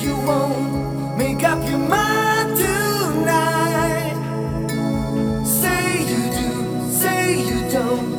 you won't make up your mind tonight. Say you do, say you don't.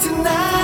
tonight.